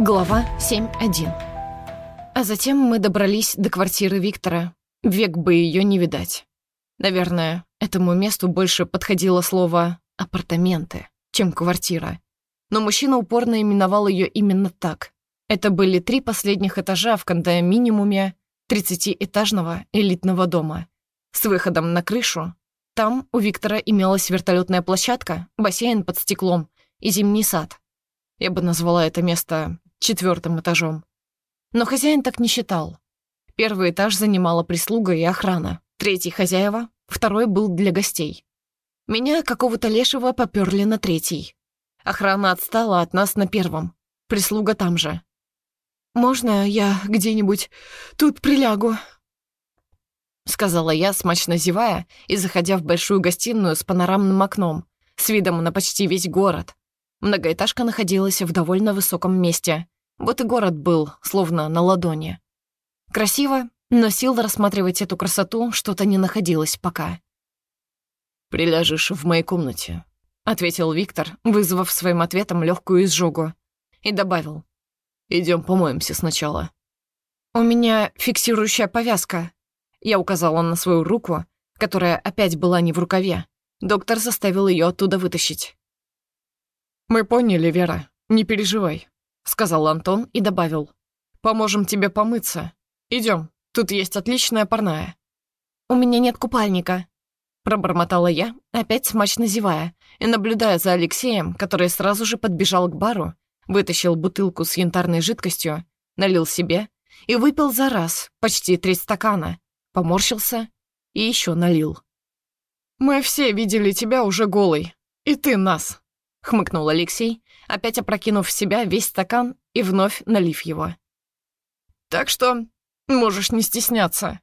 Глава 7.1 А затем мы добрались до квартиры Виктора. Век бы ее не видать. Наверное, этому месту больше подходило слово «апартаменты», чем «квартира». Но мужчина упорно именовал ее именно так. Это были три последних этажа в кондоминиуме 30-этажного элитного дома. С выходом на крышу. Там у Виктора имелась вертолетная площадка, бассейн под стеклом и зимний сад. Я бы назвала это место четвертым этажом. Но хозяин так не считал. Первый этаж занимала прислуга и охрана, третий — хозяева, второй был для гостей. Меня, какого-то лешего, попёрли на третий. Охрана отстала от нас на первом, прислуга там же. «Можно я где-нибудь тут прилягу?» Сказала я, смачно зевая и заходя в большую гостиную с панорамным окном, с видом на почти весь город, Многоэтажка находилась в довольно высоком месте. Вот и город был, словно на ладони. Красиво, но сил рассматривать эту красоту что-то не находилось пока. «Приляжешь в моей комнате», — ответил Виктор, вызвав своим ответом легкую изжогу. И добавил. Идем помоемся сначала». «У меня фиксирующая повязка». Я указала на свою руку, которая опять была не в рукаве. Доктор заставил ее оттуда вытащить. «Мы поняли, Вера, не переживай», — сказал Антон и добавил. «Поможем тебе помыться. Идем, тут есть отличная парная». «У меня нет купальника», — пробормотала я, опять смачно зевая, и наблюдая за Алексеем, который сразу же подбежал к бару, вытащил бутылку с янтарной жидкостью, налил себе и выпил за раз почти треть стакана, поморщился и еще налил. «Мы все видели тебя уже голой, и ты нас», — хмыкнул Алексей, опять опрокинув в себя весь стакан и вновь налив его. «Так что можешь не стесняться».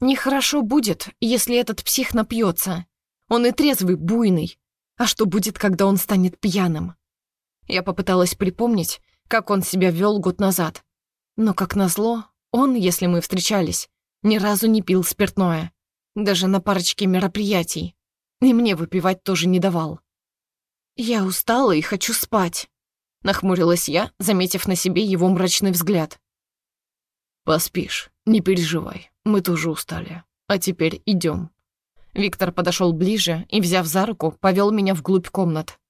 «Нехорошо будет, если этот псих напьется. Он и трезвый, буйный. А что будет, когда он станет пьяным?» Я попыталась припомнить, как он себя вел год назад. Но, как назло, он, если мы встречались, ни разу не пил спиртное. Даже на парочке мероприятий. И мне выпивать тоже не давал. «Я устала и хочу спать», — нахмурилась я, заметив на себе его мрачный взгляд. «Поспишь, не переживай, мы тоже устали. А теперь идем. Виктор подошел ближе и, взяв за руку, повел меня вглубь комнат.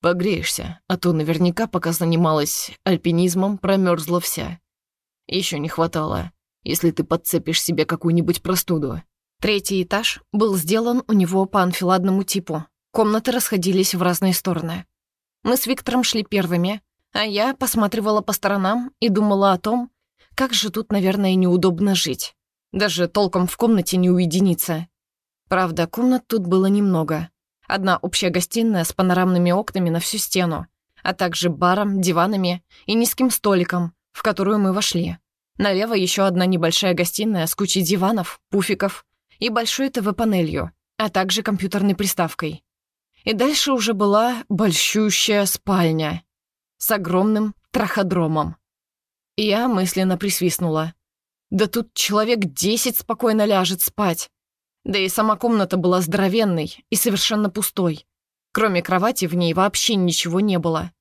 «Погреешься, а то наверняка, пока занималась альпинизмом, промерзла вся. Еще не хватало, если ты подцепишь себе какую-нибудь простуду». Третий этаж был сделан у него по анфиладному типу, Комнаты расходились в разные стороны. Мы с Виктором шли первыми, а я посматривала по сторонам и думала о том, как же тут, наверное, неудобно жить. Даже толком в комнате не уединиться. Правда, комнат тут было немного. Одна общая гостиная с панорамными окнами на всю стену, а также баром, диванами и низким столиком, в которую мы вошли. Налево еще одна небольшая гостиная с кучей диванов, пуфиков и большой ТВ-панелью, а также компьютерной приставкой. И дальше уже была большущая спальня с огромным траходромом. Я мысленно присвистнула. Да тут человек десять спокойно ляжет спать. Да и сама комната была здоровенной и совершенно пустой. Кроме кровати в ней вообще ничего не было.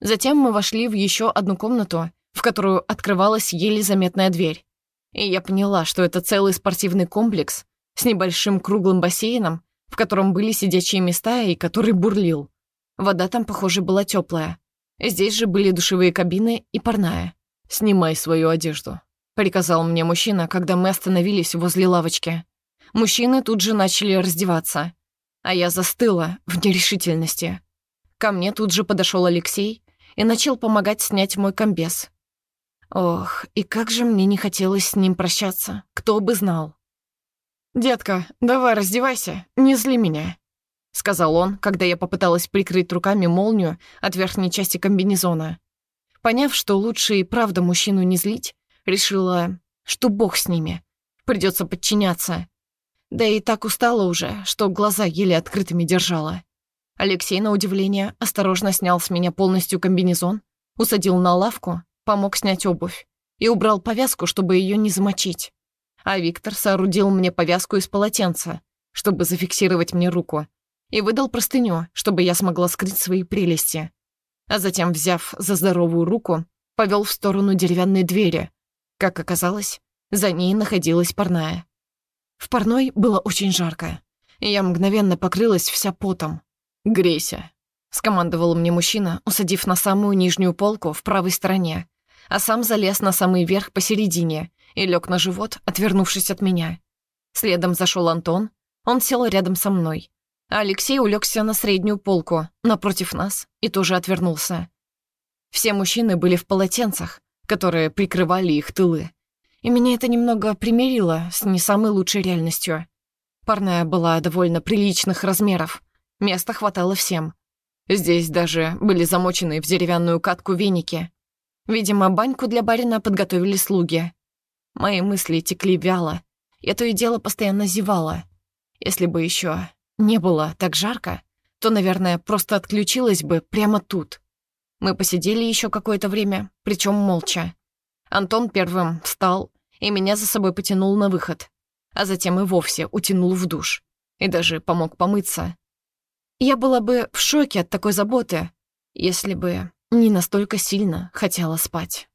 Затем мы вошли в еще одну комнату, в которую открывалась еле заметная дверь. И я поняла, что это целый спортивный комплекс с небольшим круглым бассейном в котором были сидячие места и который бурлил. Вода там, похоже, была теплая. Здесь же были душевые кабины и парная. «Снимай свою одежду», — приказал мне мужчина, когда мы остановились возле лавочки. Мужчины тут же начали раздеваться, а я застыла в нерешительности. Ко мне тут же подошел Алексей и начал помогать снять мой комбез. Ох, и как же мне не хотелось с ним прощаться, кто бы знал. «Детка, давай раздевайся, не зли меня», — сказал он, когда я попыталась прикрыть руками молнию от верхней части комбинезона. Поняв, что лучше и правда мужчину не злить, решила, что бог с ними, придется подчиняться. Да и так устала уже, что глаза еле открытыми держала. Алексей, на удивление, осторожно снял с меня полностью комбинезон, усадил на лавку, помог снять обувь и убрал повязку, чтобы ее не замочить а Виктор соорудил мне повязку из полотенца, чтобы зафиксировать мне руку, и выдал простыню, чтобы я смогла скрыть свои прелести. а затем, взяв за здоровую руку, повел в сторону деревянной двери. Как оказалось, за ней находилась парная. В парной было очень жарко, и я мгновенно покрылась вся потом. «Грейся», — скомандовал мне мужчина, усадив на самую нижнюю полку в правой стороне, а сам залез на самый верх посередине и лег на живот, отвернувшись от меня. Следом зашел Антон, он сел рядом со мной, Алексей улегся на среднюю полку, напротив нас, и тоже отвернулся. Все мужчины были в полотенцах, которые прикрывали их тылы. И меня это немного примирило с не самой лучшей реальностью. Парная была довольно приличных размеров, места хватало всем. Здесь даже были замочены в деревянную катку веники. Видимо, баньку для барина подготовили слуги. Мои мысли текли вяло. Я то и дело постоянно зевала. Если бы еще не было так жарко, то, наверное, просто отключилась бы прямо тут. Мы посидели еще какое-то время, причем молча. Антон первым встал и меня за собой потянул на выход, а затем и вовсе утянул в душ и даже помог помыться. Я была бы в шоке от такой заботы, если бы не настолько сильно хотела спать.